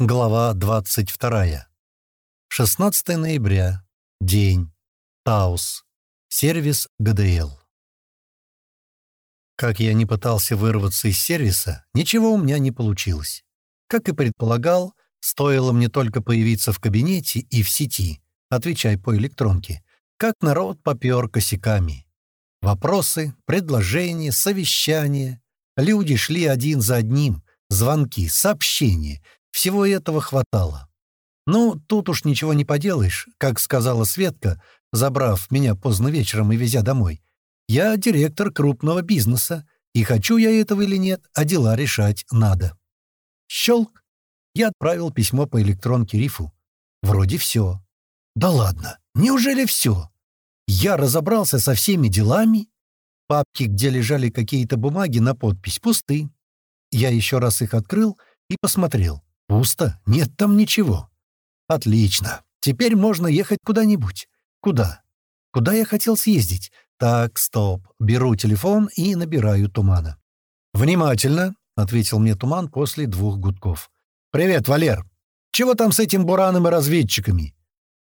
Глава 22. 16 ноября. День. Таус. Сервис ГДЛ. Как я не пытался вырваться из сервиса, ничего у меня не получилось. Как и предполагал, стоило мне только появиться в кабинете и в сети, отвечай по электронке, как народ попер косяками. Вопросы, предложения, совещания. Люди шли один за одним, звонки, сообщения — всего этого хватало. Ну, тут уж ничего не поделаешь, как сказала Светка, забрав меня поздно вечером и везя домой. Я директор крупного бизнеса, и хочу я этого или нет, а дела решать надо. Щелк. Я отправил письмо по электронке Рифу. Вроде все. Да ладно, неужели все? Я разобрался со всеми делами. Папки, где лежали какие-то бумаги на подпись, пусты. Я еще раз их открыл и посмотрел. Пусто? Нет там ничего. Отлично. Теперь можно ехать куда-нибудь. Куда? Куда я хотел съездить? Так, стоп. Беру телефон и набираю Тумана. «Внимательно», — ответил мне Туман после двух гудков. «Привет, Валер. Чего там с этим Бураном и разведчиками?»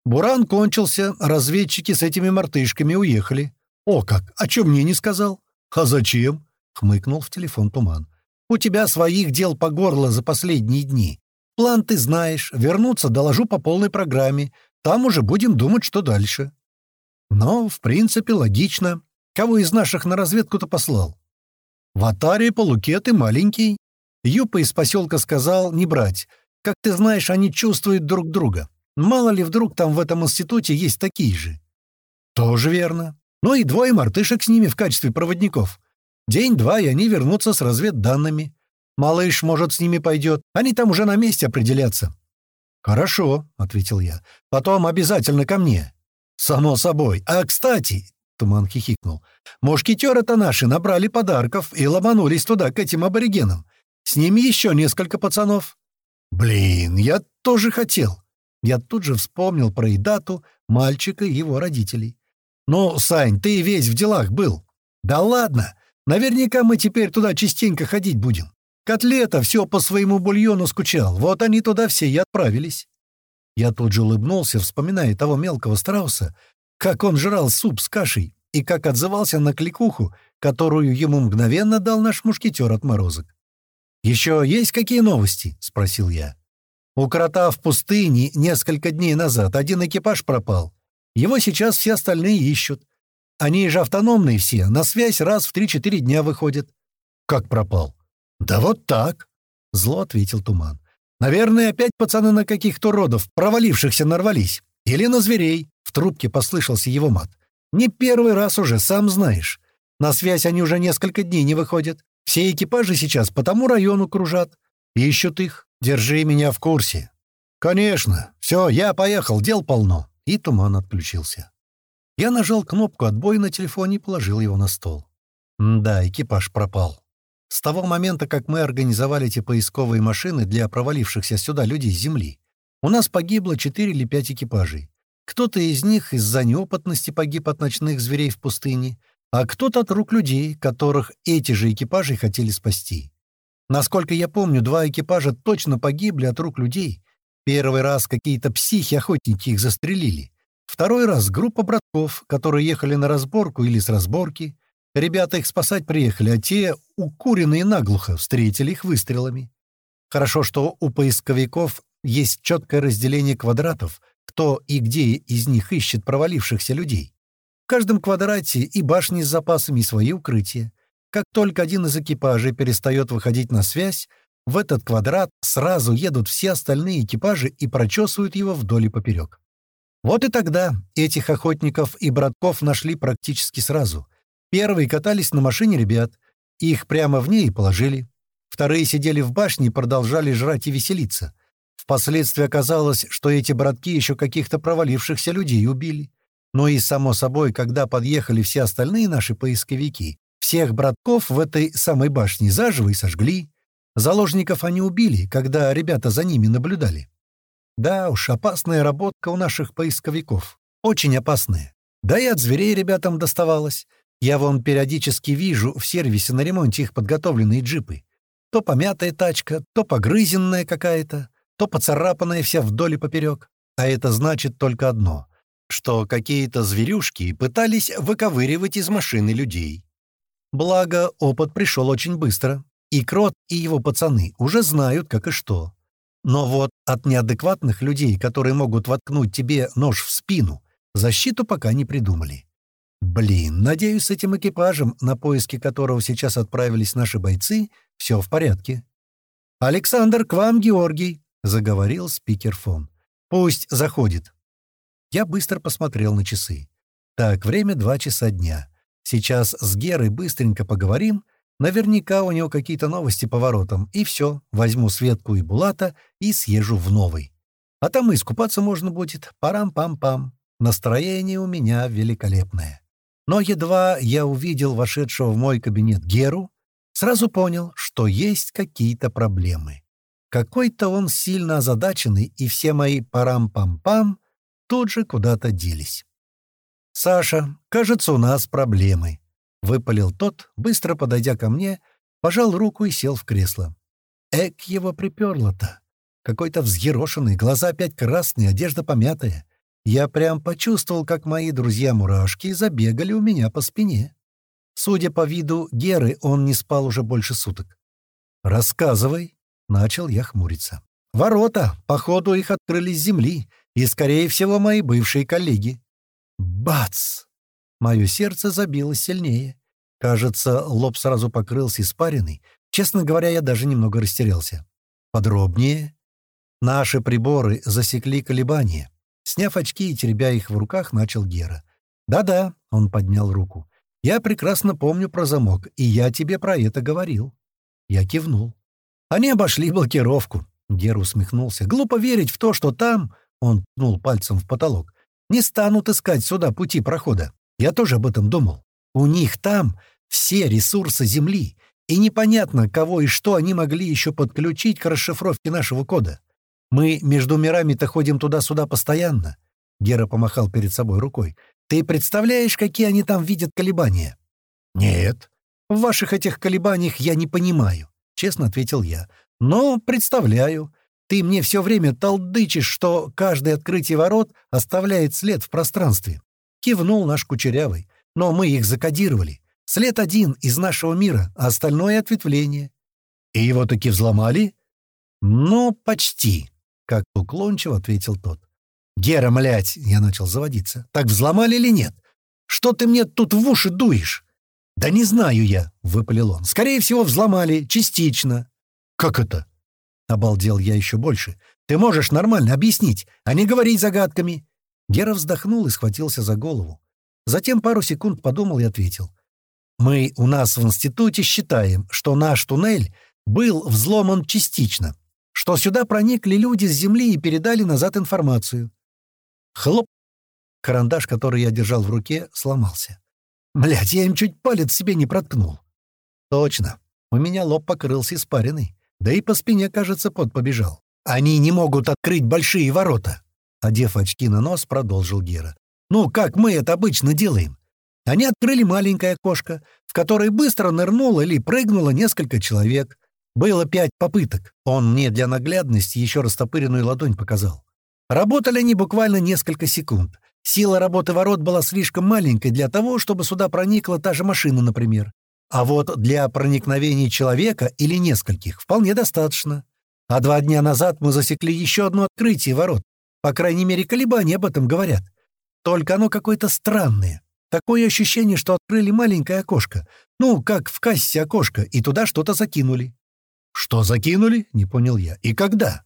«Буран кончился, разведчики с этими мартышками уехали». «О как! А чё мне не сказал?» «А зачем?» — хмыкнул в телефон Туман. «У тебя своих дел по горло за последние дни. План ты знаешь. Вернуться доложу по полной программе. Там уже будем думать, что дальше. Но, в принципе, логично. Кого из наших на разведку-то послал? В Атаре полукет и маленький. Юпа из поселка сказал не брать. Как ты знаешь, они чувствуют друг друга. Мало ли вдруг там в этом институте есть такие же. Тоже верно. Ну и двое мартышек с ними в качестве проводников. День-два, и они вернутся с разведданными. Малыш, может, с ними пойдет. Они там уже на месте определятся». «Хорошо», — ответил я. «Потом обязательно ко мне». «Само собой. А, кстати...» — Туман хихикнул. «Мушкетеры-то наши набрали подарков и ломанулись туда, к этим аборигенам. С ними еще несколько пацанов». «Блин, я тоже хотел». Я тут же вспомнил про Идату, мальчика и его родителей. «Ну, Сань, ты весь в делах был». «Да ладно. Наверняка мы теперь туда частенько ходить будем. Котлета все по своему бульону скучал, вот они туда все и отправились. Я тут же улыбнулся, вспоминая того мелкого страуса, как он жрал суп с кашей и как отзывался на кликуху, которую ему мгновенно дал наш мушкетер отморозок. «Еще есть какие новости?» — спросил я. «У крота в пустыне несколько дней назад один экипаж пропал. Его сейчас все остальные ищут. Они же автономные все, на связь раз в 3-4 дня выходят». «Как пропал?» «Да вот так», — зло ответил Туман. «Наверное, опять пацаны на каких-то родов, провалившихся, нарвались. Или на зверей», — в трубке послышался его мат. «Не первый раз уже, сам знаешь. На связь они уже несколько дней не выходят. Все экипажи сейчас по тому району кружат. Ищут их. Держи меня в курсе». «Конечно. Все, я поехал, дел полно». И Туман отключился. Я нажал кнопку «Отбой» на телефоне и положил его на стол. да, экипаж пропал. С того момента, как мы организовали эти поисковые машины для провалившихся сюда людей с Земли, у нас погибло 4 или 5 экипажей. Кто-то из них из-за неопытности погиб от ночных зверей в пустыне, а кто-то от рук людей, которых эти же экипажи хотели спасти. Насколько я помню, два экипажа точно погибли от рук людей. Первый раз какие-то психи-охотники их застрелили. Второй раз группа братков, которые ехали на разборку или с разборки, Ребята их спасать приехали, а те, укуренные наглухо, встретили их выстрелами. Хорошо, что у поисковиков есть четкое разделение квадратов, кто и где из них ищет провалившихся людей. В каждом квадрате и башни с запасами, и свои укрытия. Как только один из экипажей перестает выходить на связь, в этот квадрат сразу едут все остальные экипажи и прочесывают его вдоль и поперек. Вот и тогда этих охотников и братков нашли практически сразу. Первые катались на машине ребят, их прямо в ней положили. Вторые сидели в башне и продолжали жрать и веселиться. Впоследствии оказалось, что эти братки еще каких-то провалившихся людей убили. Ну и, само собой, когда подъехали все остальные наши поисковики, всех братков в этой самой башне заживо и сожгли. Заложников они убили, когда ребята за ними наблюдали. Да уж, опасная работка у наших поисковиков. Очень опасная. Да и от зверей ребятам доставалось. Я вон периодически вижу в сервисе на ремонте их подготовленные джипы. То помятая тачка, то погрызенная какая-то, то поцарапанная вся вдоль и поперек. А это значит только одно — что какие-то зверюшки пытались выковыривать из машины людей. Благо, опыт пришел очень быстро, и Крот, и его пацаны уже знают, как и что. Но вот от неадекватных людей, которые могут воткнуть тебе нож в спину, защиту пока не придумали. Блин, надеюсь, с этим экипажем, на поиски которого сейчас отправились наши бойцы, все в порядке. «Александр, к вам, Георгий!» — заговорил спикерфон. «Пусть заходит». Я быстро посмотрел на часы. Так, время два часа дня. Сейчас с Герой быстренько поговорим. Наверняка у него какие-то новости по воротам. И все, возьму Светку и Булата и съезжу в новый. А там и искупаться можно будет. Парам-пам-пам. Настроение у меня великолепное. Но едва я увидел вошедшего в мой кабинет Геру, Сразу понял, что есть какие-то проблемы. Какой-то он сильно озадаченный, и все мои парам-пам-пам тут же куда-то делись. «Саша, кажется, у нас проблемы», — выпалил тот, быстро подойдя ко мне, пожал руку и сел в кресло. Эк его приперло-то. Какой-то взъерошенный, глаза опять красные, одежда помятая. Я прям почувствовал, как мои друзья-мурашки забегали у меня по спине. Судя по виду Геры, он не спал уже больше суток. «Рассказывай», — начал я хмуриться. «Ворота, походу, их открыли с земли, и, скорее всего, мои бывшие коллеги». Бац! Мое сердце забилось сильнее. Кажется, лоб сразу покрылся испариной. Честно говоря, я даже немного растерялся. Подробнее. Наши приборы засекли колебания. Сняв очки и теребя их в руках, начал Гера. «Да-да», — он поднял руку. Я прекрасно помню про замок, и я тебе про это говорил». Я кивнул. «Они обошли блокировку», — Гер усмехнулся. «Глупо верить в то, что там...» — он ткнул пальцем в потолок. «Не станут искать сюда пути прохода. Я тоже об этом думал. У них там все ресурсы Земли, и непонятно, кого и что они могли еще подключить к расшифровке нашего кода. Мы между мирами-то ходим туда-сюда постоянно». Гера помахал перед собой рукой. Ты представляешь, какие они там видят колебания?» «Нет. В ваших этих колебаниях я не понимаю», — честно ответил я. «Но представляю. Ты мне все время толдычишь, что каждое открытие ворот оставляет след в пространстве». Кивнул наш Кучерявый. «Но мы их закодировали. След один из нашего мира, а остальное — ответвление». «И его таки взломали?» «Ну, почти», — как уклончиво ответил тот. «Гера, млять!» — я начал заводиться. «Так взломали или нет? Что ты мне тут в уши дуешь?» «Да не знаю я», — выпалил он. «Скорее всего, взломали. Частично». «Как это?» — обалдел я еще больше. «Ты можешь нормально объяснить, а не говорить загадками». Гера вздохнул и схватился за голову. Затем пару секунд подумал и ответил. «Мы у нас в институте считаем, что наш туннель был взломан частично, что сюда проникли люди с Земли и передали назад информацию. Хлоп! Карандаш, который я держал в руке, сломался. Блядь, я им чуть палец себе не проткнул. Точно. У меня лоб покрылся испариной. Да и по спине, кажется, пот побежал. Они не могут открыть большие ворота. Одев очки на нос, продолжил Гера. Ну, как мы это обычно делаем? Они открыли маленькое окошко, в которое быстро нырнуло или прыгнуло несколько человек. Было пять попыток. Он мне для наглядности еще растопыренную ладонь показал. Работали они буквально несколько секунд. Сила работы ворот была слишком маленькой для того, чтобы сюда проникла та же машина, например. А вот для проникновения человека или нескольких вполне достаточно. А два дня назад мы засекли еще одно открытие ворот. По крайней мере, колебания об этом говорят. Только оно какое-то странное. Такое ощущение, что открыли маленькое окошко. Ну, как в кассе окошко, и туда что-то закинули. «Что закинули?» — не понял я. «И когда?»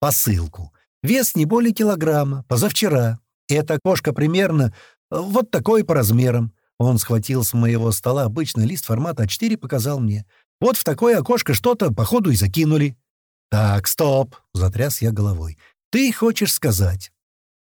«Посылку. Вес не более килограмма, позавчера. Эта кошка примерно э, вот такой по размерам. Он схватил с моего стола обычный лист формата А4 и показал мне. Вот в такое окошко что-то, походу, и закинули. «Так, стоп!» — затряс я головой. «Ты хочешь сказать,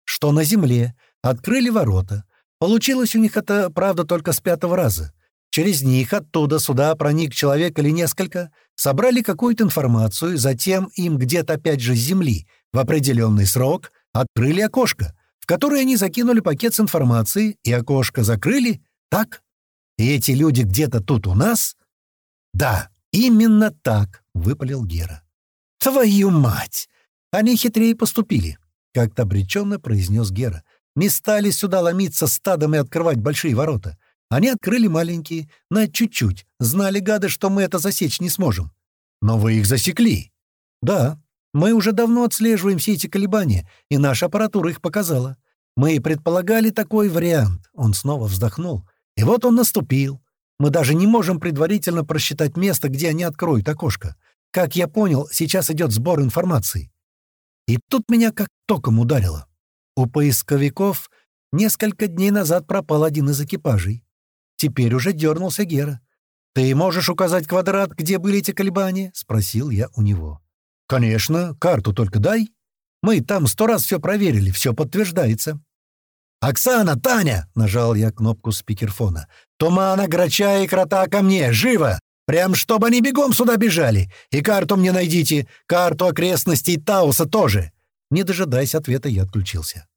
что на земле открыли ворота. Получилось у них это, правда, только с пятого раза. Через них оттуда сюда проник человек или несколько, собрали какую-то информацию, затем им где-то опять же с земли в определенный срок открыли окошко, в которое они закинули пакет с информацией, и окошко закрыли, так? И эти люди где-то тут у нас? Да, именно так, — выпалил Гера. Твою мать! Они хитрее поступили», — как-то обреченно произнес Гера. «Не стали сюда ломиться стадом и открывать большие ворота. Они открыли маленькие, на чуть-чуть. Знали, гады, что мы это засечь не сможем. Но вы их засекли. Да, мы уже давно отслеживаем все эти колебания, и наша аппаратура их показала. Мы предполагали такой вариант. Он снова вздохнул. И вот он наступил. Мы даже не можем предварительно просчитать место, где они откроют окошко. Как я понял, сейчас идет сбор информации. И тут меня как током ударило. У поисковиков несколько дней назад пропал один из экипажей. Теперь уже дернулся Гера. «Ты можешь указать квадрат, где были эти колебания?» — спросил я у него. «Конечно, карту только дай. Мы там сто раз все проверили, все подтверждается». «Оксана, Таня!» — нажал я кнопку спикерфона. «Тумана, Грача и Крота ко мне! Живо! Прям чтобы они бегом сюда бежали! И карту мне найдите! Карту окрестностей Тауса тоже!» Не дожидаясь ответа, я отключился.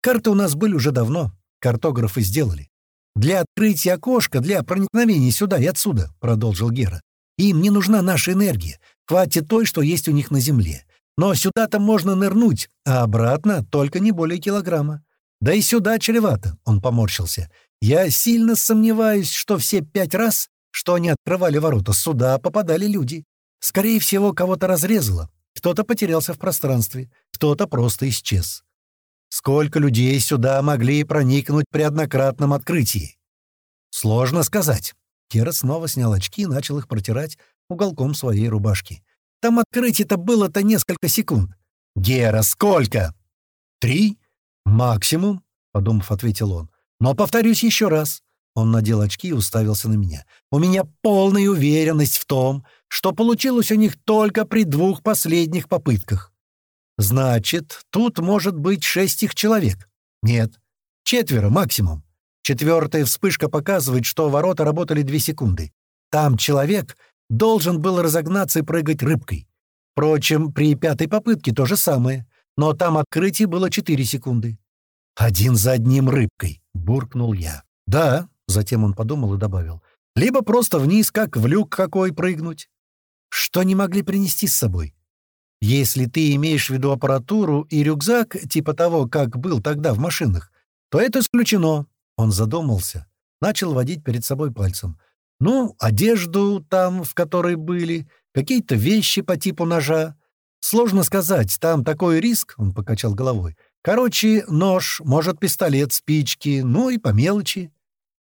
Карты у нас были уже давно, картографы сделали. «Для открытия окошка, для проникновения сюда и отсюда», — продолжил Гера. «Им не нужна наша энергия. Хватит той, что есть у них на Земле. Но сюда-то можно нырнуть, а обратно только не более килограмма. Да и сюда чревато», — он поморщился. «Я сильно сомневаюсь, что все пять раз, что они открывали ворота, сюда попадали люди. Скорее всего, кого-то разрезало. Кто-то потерялся в пространстве, кто-то просто исчез. Сколько людей сюда могли проникнуть при однократном открытии? Сложно сказать. Кера снова снял очки и начал их протирать уголком своей рубашки. Там открытие-то было-то несколько секунд. «Гера, сколько?» «Три? Максимум», — подумав, ответил он. «Но повторюсь еще раз». Он надел очки и уставился на меня. «У меня полная уверенность в том, что получилось у них только при двух последних попытках. Значит, тут может быть шесть их человек. Нет, четверо максимум. Четвертая вспышка показывает, что ворота работали две секунды. Там человек должен был разогнаться и прыгать рыбкой. Впрочем, при пятой попытке то же самое, но там открытие было четыре секунды. «Один за одним рыбкой», — буркнул я. «Да», — затем он подумал и добавил, «либо просто вниз, как в люк какой, прыгнуть». Что не могли принести с собой? Если ты имеешь в виду аппаратуру и рюкзак, типа того, как был тогда в машинах, то это исключено. Он задумался, начал водить перед собой пальцем. Ну, одежду там, в которой были, какие-то вещи по типу ножа. Сложно сказать, там такой риск, он покачал головой. Короче, нож, может, пистолет, спички, ну и по мелочи.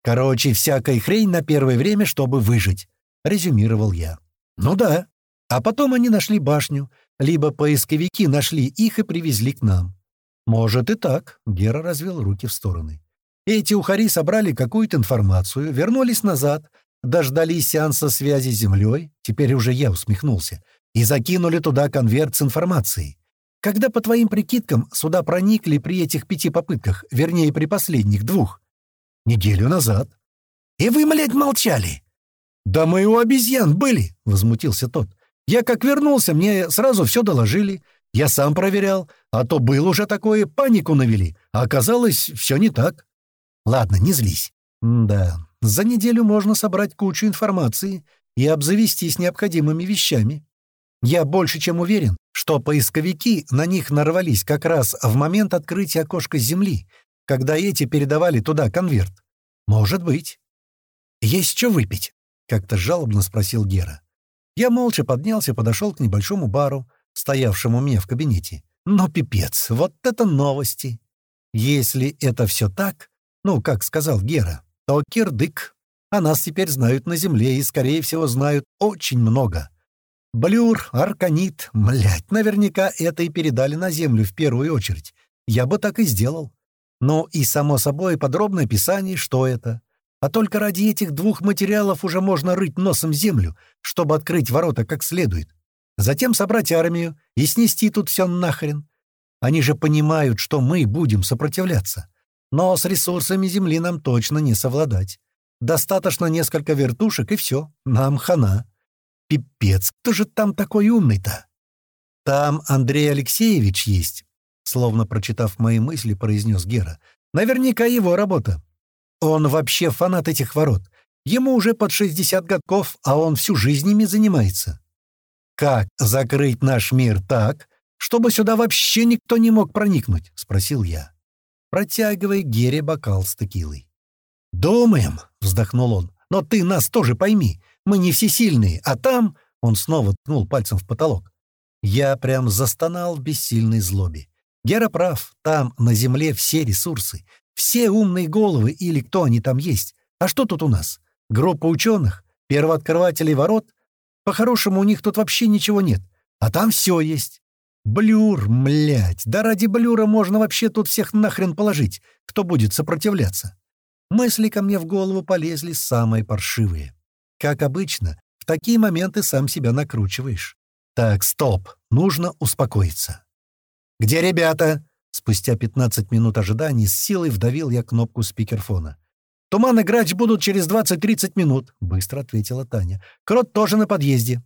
Короче, всякая хрень на первое время, чтобы выжить, резюмировал я. Ну да. А потом они нашли башню, либо поисковики нашли их и привезли к нам. Может и так, Гера развел руки в стороны. Эти ухари собрали какую-то информацию, вернулись назад, дождались сеанса связи с Землей, теперь уже я усмехнулся, и закинули туда конверт с информацией. Когда, по твоим прикидкам, сюда проникли при этих пяти попытках, вернее, при последних двух? Неделю назад. И вы, млядь, молчали. «Да мы у обезьян были!» — возмутился тот. Я как вернулся, мне сразу все доложили. Я сам проверял, а то было уже такое, панику навели, а оказалось, все не так. Ладно, не злись. Да, за неделю можно собрать кучу информации и обзавестись необходимыми вещами. Я больше чем уверен, что поисковики на них нарвались как раз в момент открытия окошка Земли, когда эти передавали туда конверт. Может быть. «Есть что выпить?» — как-то жалобно спросил Гера. Я молча поднялся и подошел к небольшому бару, стоявшему у меня в кабинете. Но пипец, вот это новости! Если это все так, ну, как сказал Гера, то кирдык. А нас теперь знают на Земле и, скорее всего, знают очень много. Блюр, Арканит, млять, наверняка это и передали на Землю в первую очередь. Я бы так и сделал. Ну и, само собой, подробное описание, что это. А только ради этих двух материалов уже можно рыть носом землю, чтобы открыть ворота как следует. Затем собрать армию и снести тут все нахрен. Они же понимают, что мы будем сопротивляться. Но с ресурсами Земли нам точно не совладать. Достаточно несколько вертушек, и все, нам хана. Пипец, кто же там такой умный-то? Там Андрей Алексеевич есть, словно прочитав мои мысли, произнес Гера. Наверняка его работа. Он вообще фанат этих ворот. Ему уже под 60 годков, а он всю жизнь ими занимается. Как закрыть наш мир так, чтобы сюда вообще никто не мог проникнуть?» — спросил я, протягивая Гере бокал с текилой. «Думаем», — вздохнул он, — «но ты нас тоже пойми. Мы не всесильные, а там...» — он снова ткнул пальцем в потолок. Я прям застонал в бессильной злобе. Гера прав, там, на Земле, все ресурсы, все умные головы или кто они там есть. А что тут у нас? Группа ученых, первооткрывателей ворот? По-хорошему, у них тут вообще ничего нет. А там все есть. Блюр, млять, да ради блюра можно вообще тут всех нахрен положить, кто будет сопротивляться. Мысли ко мне в голову полезли самые паршивые. Как обычно, в такие моменты сам себя накручиваешь. Так, стоп, нужно успокоиться. «Где ребята?» Спустя 15 минут ожидания с силой вдавил я кнопку спикерфона. «Туман и грач будут через 20-30 минут», — быстро ответила Таня. «Крот тоже на подъезде».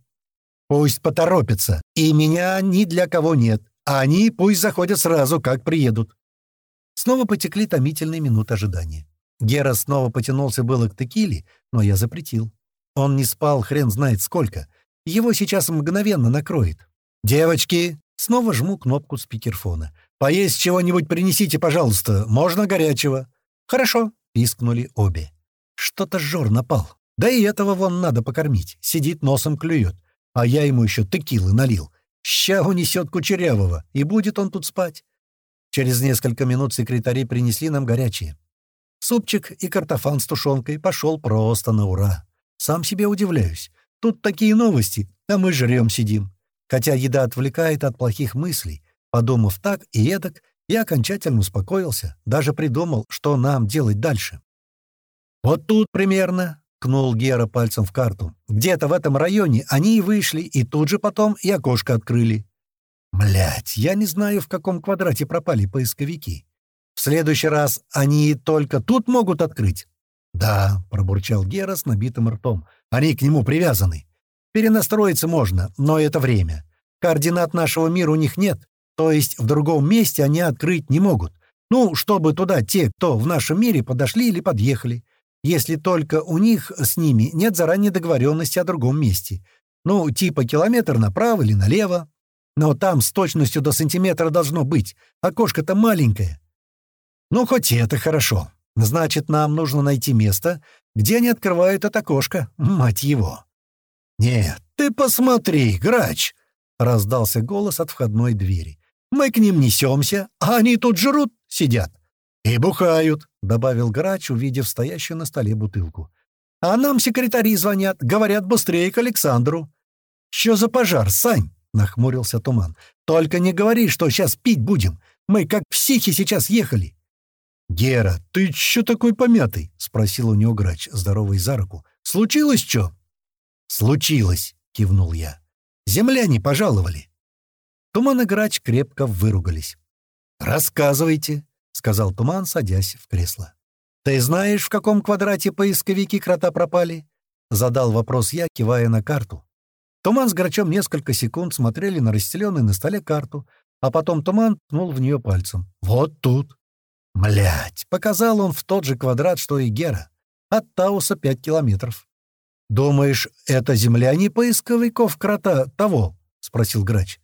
«Пусть поторопятся. И меня ни для кого нет. А они пусть заходят сразу, как приедут». Снова потекли томительные минуты ожидания. Гера снова потянулся было к текиле, но я запретил. Он не спал хрен знает сколько. Его сейчас мгновенно накроет. «Девочки!» Снова жму кнопку спикерфона. «Поесть чего-нибудь принесите, пожалуйста. Можно горячего». «Хорошо», — пискнули обе. Что-то жор напал. Да и этого вон надо покормить. Сидит, носом клюет. А я ему еще текилы налил. Ща унесет кучерявого, и будет он тут спать. Через несколько минут секретари принесли нам горячие. Супчик и картофан с тушенкой пошел просто на ура. Сам себе удивляюсь. Тут такие новости, а мы жрем сидим. Хотя еда отвлекает от плохих мыслей, Подумав так и эдак, я окончательно успокоился, даже придумал, что нам делать дальше. «Вот тут примерно», — кнул Гера пальцем в карту, «где-то в этом районе они и вышли, и тут же потом и окошко открыли». Блять, я не знаю, в каком квадрате пропали поисковики. В следующий раз они только тут могут открыть. «Да», — пробурчал Гера с набитым ртом, — «они к нему привязаны. Перенастроиться можно, но это время. Координат нашего мира у них нет, то есть в другом месте они открыть не могут. Ну, чтобы туда те, кто в нашем мире, подошли или подъехали. Если только у них с ними нет заранее договоренности о другом месте. Ну, типа километр направо или налево. Но там с точностью до сантиметра должно быть. Окошко-то маленькое. Ну, хоть это хорошо. Значит, нам нужно найти место, где они открывают это окошко. Мать его. «Нет, ты посмотри, грач!» — раздался голос от входной двери. Мы к ним несемся, а они тут жрут, сидят. И бухают, — добавил грач, увидев стоящую на столе бутылку. А нам секретари звонят, говорят быстрее к Александру. «Что за пожар, Сань?» — нахмурился Туман. «Только не говори, что сейчас пить будем. Мы как психи сейчас ехали». «Гера, ты чё такой помятый?» — спросил у него грач, здоровый за руку. «Случилось чё?» «Случилось», — кивнул я. «Земляне пожаловали». Туман и Грач крепко выругались. «Рассказывайте», — сказал Туман, садясь в кресло. «Ты знаешь, в каком квадрате поисковики крота пропали?» — задал вопрос я, кивая на карту. Туман с Грачом несколько секунд смотрели на расстеленную на столе карту, а потом Туман ткнул в нее пальцем. «Вот тут!» Млять! Показал он в тот же квадрат, что и Гера. От Тауса пять километров. «Думаешь, это земляне поисковиков крота того?» — спросил Грач.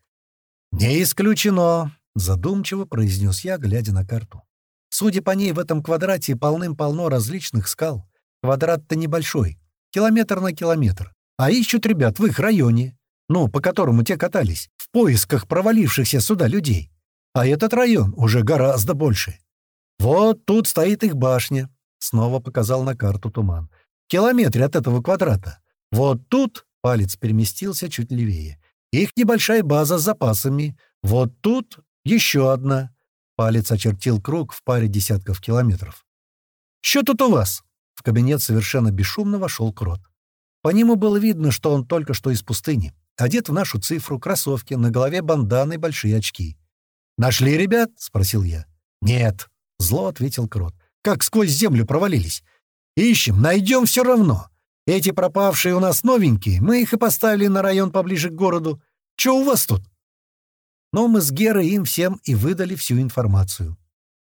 «Не исключено», — задумчиво произнес я, глядя на карту. «Судя по ней, в этом квадрате полным-полно различных скал. Квадрат-то небольшой, километр на километр. А ищут ребят в их районе, ну, по которому те катались, в поисках провалившихся сюда людей. А этот район уже гораздо больше. Вот тут стоит их башня», — снова показал на карту туман. «В километре от этого квадрата. Вот тут...» — палец переместился чуть левее. Их небольшая база с запасами. Вот тут еще одна. Палец очертил круг в паре десятков километров. «Что тут у вас?» В кабинет совершенно бесшумно вошел Крот. По нему было видно, что он только что из пустыни. Одет в нашу цифру, кроссовки, на голове банданы большие очки. «Нашли, ребят?» — спросил я. «Нет», — зло ответил Крот. «Как сквозь землю провалились. Ищем, найдем все равно. Эти пропавшие у нас новенькие, мы их и поставили на район поближе к городу. Че у вас тут?» Но мы с Герой им всем и выдали всю информацию.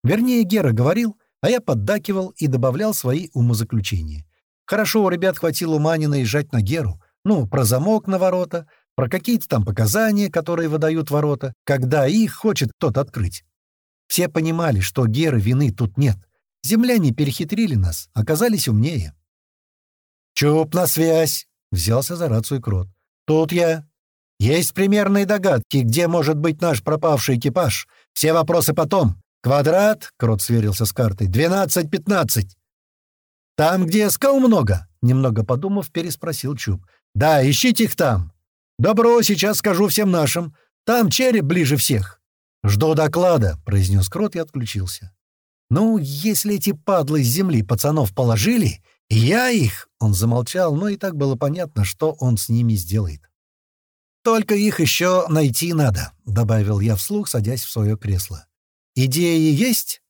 Вернее, Гера говорил, а я поддакивал и добавлял свои умозаключения. Хорошо, у ребят хватило ума не наезжать на Геру. Ну, про замок на ворота, про какие-то там показания, которые выдают ворота, когда их хочет кто-то открыть. Все понимали, что Геры вины тут нет. Земляне перехитрили нас, оказались умнее. «Чуп на связь!» — взялся за рацию Крот. «Тут я. Есть примерные догадки, где может быть наш пропавший экипаж. Все вопросы потом. Квадрат, — Крот сверился с картой, — двенадцать-пятнадцать. «Там, где скал много?» — немного подумав, переспросил Чуб. «Да, ищите их там. Добро, сейчас скажу всем нашим. Там череп ближе всех». «Жду доклада», — произнес Крот и отключился. «Ну, если эти падлы с земли пацанов положили, я их...» — он замолчал, но и так было понятно, что он с ними сделает. «Только их еще найти надо», — добавил я вслух, садясь в свое кресло. «Идеи есть?»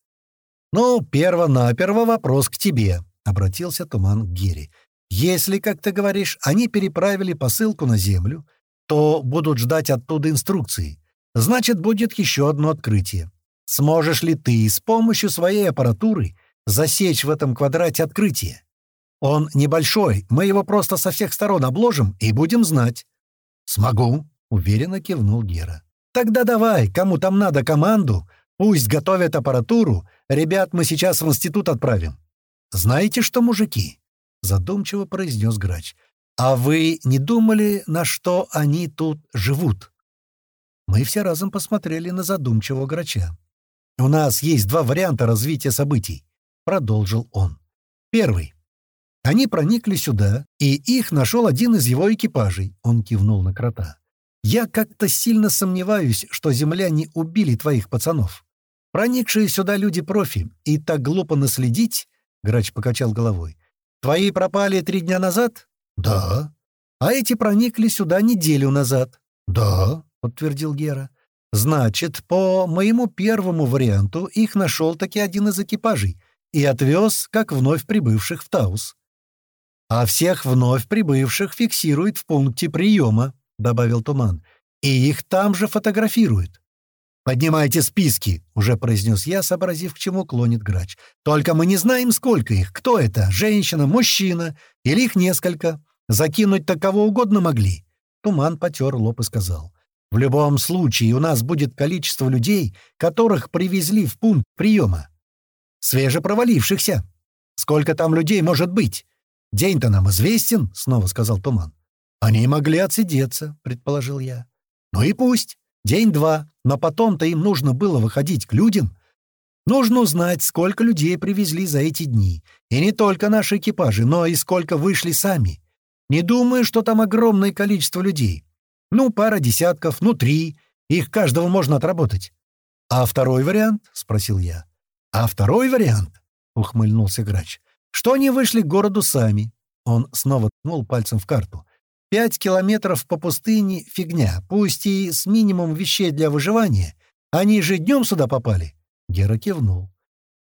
«Ну, перво-наперво вопрос к тебе», — обратился Туман к Гире. «Если, как ты говоришь, они переправили посылку на Землю, то будут ждать оттуда инструкции. Значит, будет еще одно открытие. Сможешь ли ты с помощью своей аппаратуры засечь в этом квадрате открытие? Он небольшой, мы его просто со всех сторон обложим и будем знать. «Смогу», — уверенно кивнул Гера. «Тогда давай, кому там надо команду, пусть готовят аппаратуру, ребят мы сейчас в институт отправим». «Знаете что, мужики?» — задумчиво произнес Грач. «А вы не думали, на что они тут живут?» Мы все разом посмотрели на задумчивого Грача. «У нас есть два варианта развития событий», — продолжил он. «Первый. Они проникли сюда, и их нашел один из его экипажей. Он кивнул на крота. «Я как-то сильно сомневаюсь, что земляне убили твоих пацанов. Проникшие сюда люди-профи, и так глупо наследить...» Грач покачал головой. «Твои пропали три дня назад?» «Да». «А эти проникли сюда неделю назад?» «Да», — подтвердил Гера. «Значит, по моему первому варианту их нашел таки один из экипажей и отвез, как вновь прибывших в Таус а всех вновь прибывших фиксирует в пункте приема», — добавил Туман, — «и их там же фотографируют». «Поднимайте списки», — уже произнес я, сообразив, к чему клонит грач. «Только мы не знаем, сколько их. Кто это? Женщина, мужчина? Или их несколько? Закинуть-то кого угодно могли». Туман потер лоб и сказал. «В любом случае у нас будет количество людей, которых привезли в пункт приема. Свежепровалившихся. Сколько там людей может быть? «День-то нам известен», — снова сказал Туман. «Они могли отсидеться», — предположил я. «Ну и пусть. День-два. Но потом-то им нужно было выходить к людям. Нужно узнать, сколько людей привезли за эти дни. И не только наши экипажи, но и сколько вышли сами. Не думаю, что там огромное количество людей. Ну, пара десятков, ну, три. Их каждого можно отработать. «А второй вариант?» — спросил я. «А второй вариант?» — ухмыльнулся грач что они вышли к городу сами. Он снова ткнул пальцем в карту. Пять километров по пустыне — фигня, пусть и с минимум вещей для выживания. Они же днем сюда попали. Гера кивнул.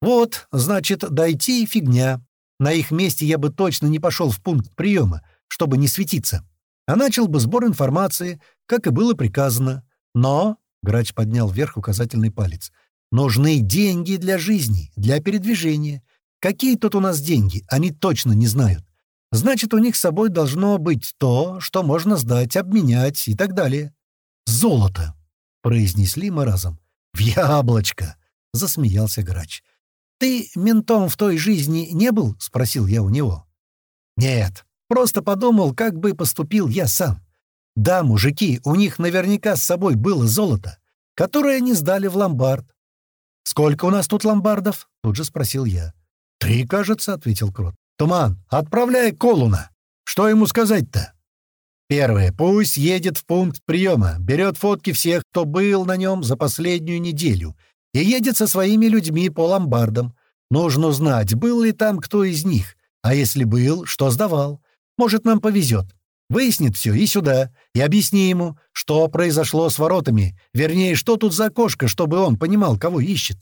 Вот, значит, дойти — фигня. На их месте я бы точно не пошел в пункт приема, чтобы не светиться. А начал бы сбор информации, как и было приказано. Но, — Грач поднял вверх указательный палец, — нужны деньги для жизни, для передвижения. Какие тут у нас деньги, они точно не знают. Значит, у них с собой должно быть то, что можно сдать, обменять и так далее. «Золото!» — произнесли мы разом. «В яблочко!» — засмеялся грач. «Ты ментом в той жизни не был?» — спросил я у него. «Нет, просто подумал, как бы поступил я сам. Да, мужики, у них наверняка с собой было золото, которое они сдали в ломбард. «Сколько у нас тут ломбардов?» — тут же спросил я. «Три, кажется», — ответил Крот. «Туман, отправляй Колуна. Что ему сказать-то?» «Первое. Пусть едет в пункт приема, берет фотки всех, кто был на нем за последнюю неделю, и едет со своими людьми по ломбардам. Нужно узнать, был ли там кто из них, а если был, что сдавал. Может, нам повезет. Выяснит все и сюда, и объясни ему, что произошло с воротами, вернее, что тут за окошко, чтобы он понимал, кого ищет».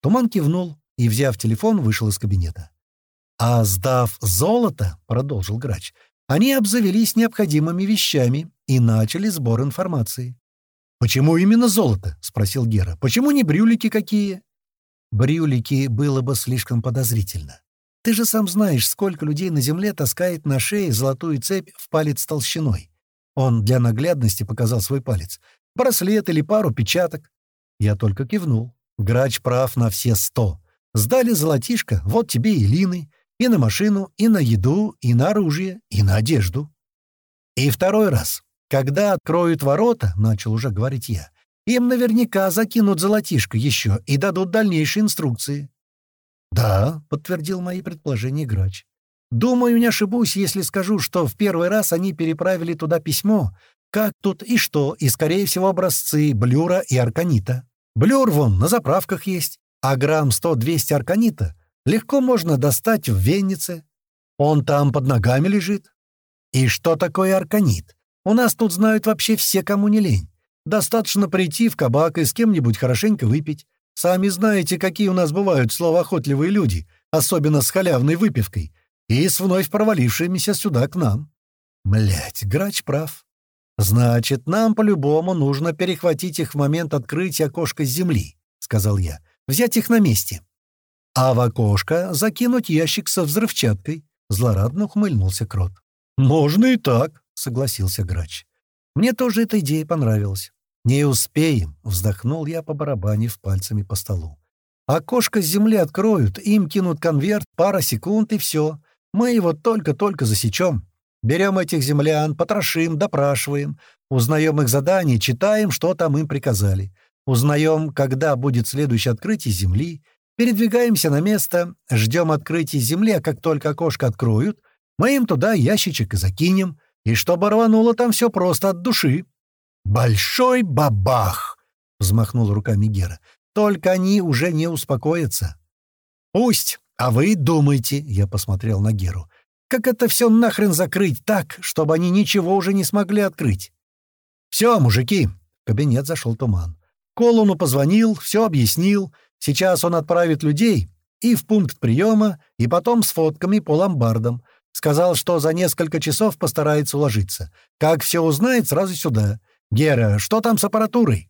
Туман кивнул, и, взяв телефон, вышел из кабинета. «А сдав золото, — продолжил грач, — они обзавелись необходимыми вещами и начали сбор информации. «Почему именно золото?» — спросил Гера. «Почему не брюлики какие?» «Брюлики было бы слишком подозрительно. Ты же сам знаешь, сколько людей на земле таскает на шее золотую цепь в палец толщиной. Он для наглядности показал свой палец. «Браслет или пару печаток». Я только кивнул. Грач прав на все сто. Сдали золотишко, вот тебе и лины, и на машину, и на еду, и на оружие, и на одежду. И второй раз, когда откроют ворота, — начал уже говорить я, — им наверняка закинут золотишко еще и дадут дальнейшие инструкции. «Да», — подтвердил мои предположения Грач. «Думаю, не ошибусь, если скажу, что в первый раз они переправили туда письмо, как тут и что, и, скорее всего, образцы блюра и арканита. Блюр вон на заправках есть, а грамм 100-200 арканита легко можно достать в Веннице. Он там под ногами лежит. И что такое арканит? У нас тут знают вообще все, кому не лень. Достаточно прийти в кабак и с кем-нибудь хорошенько выпить. Сами знаете, какие у нас бывают словоохотливые люди, особенно с халявной выпивкой, и с вновь провалившимися сюда к нам. Млять, грач прав. Значит, нам по-любому нужно перехватить их в момент открытия окошка с земли, — сказал я. Взять их на месте. А в окошко закинуть ящик со взрывчаткой. Злорадно ухмыльнулся Крот. «Можно и так», — согласился Грач. Мне тоже эта идея понравилась. «Не успеем», — вздохнул я по барабанив пальцами по столу. «Окошко с земли откроют, им кинут конверт, пара секунд и все. Мы его только-только засечем. Берем этих землян, потрошим, допрашиваем, узнаем их задания, читаем, что там им приказали. Узнаем, когда будет следующее открытие Земли, передвигаемся на место, ждем открытия Земли, а как только окошко откроют, мы им туда ящичек и закинем, и чтобы рвануло там все просто от души. «Большой бабах!» — взмахнул руками Гера. «Только они уже не успокоятся». «Пусть, а вы думайте», — я посмотрел на Геру. «Как это все нахрен закрыть так, чтобы они ничего уже не смогли открыть?» «Все, мужики!» — в кабинет зашел туман. Колуну позвонил, все объяснил. Сейчас он отправит людей и в пункт приема, и потом с фотками по ломбардам. Сказал, что за несколько часов постарается уложиться. Как все узнает, сразу сюда. «Гера, что там с аппаратурой?»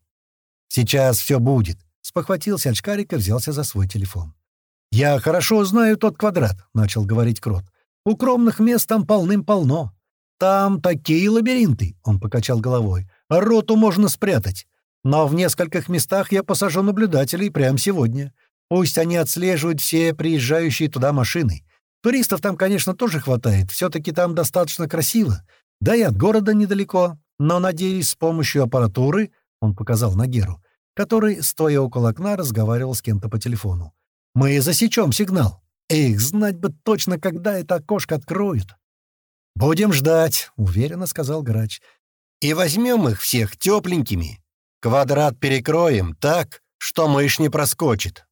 «Сейчас все будет», — спохватился очкарик и взялся за свой телефон. «Я хорошо знаю тот квадрат», — начал говорить Крот. «Укромных мест там полным-полно. Там такие лабиринты», — он покачал головой. «Роту можно спрятать. Но в нескольких местах я посажу наблюдателей прямо сегодня. Пусть они отслеживают все приезжающие туда машины. Туристов там, конечно, тоже хватает. Все-таки там достаточно красиво. Да и от города недалеко. Но, надеюсь, с помощью аппаратуры, — он показал на Геру, который, стоя около окна, разговаривал с кем-то по телефону. Мы засечем сигнал. Эх, знать бы точно, когда это окошко откроют. «Будем ждать», — уверенно сказал Грач. «И возьмем их всех тепленькими, Квадрат перекроем так, что мышь не проскочит.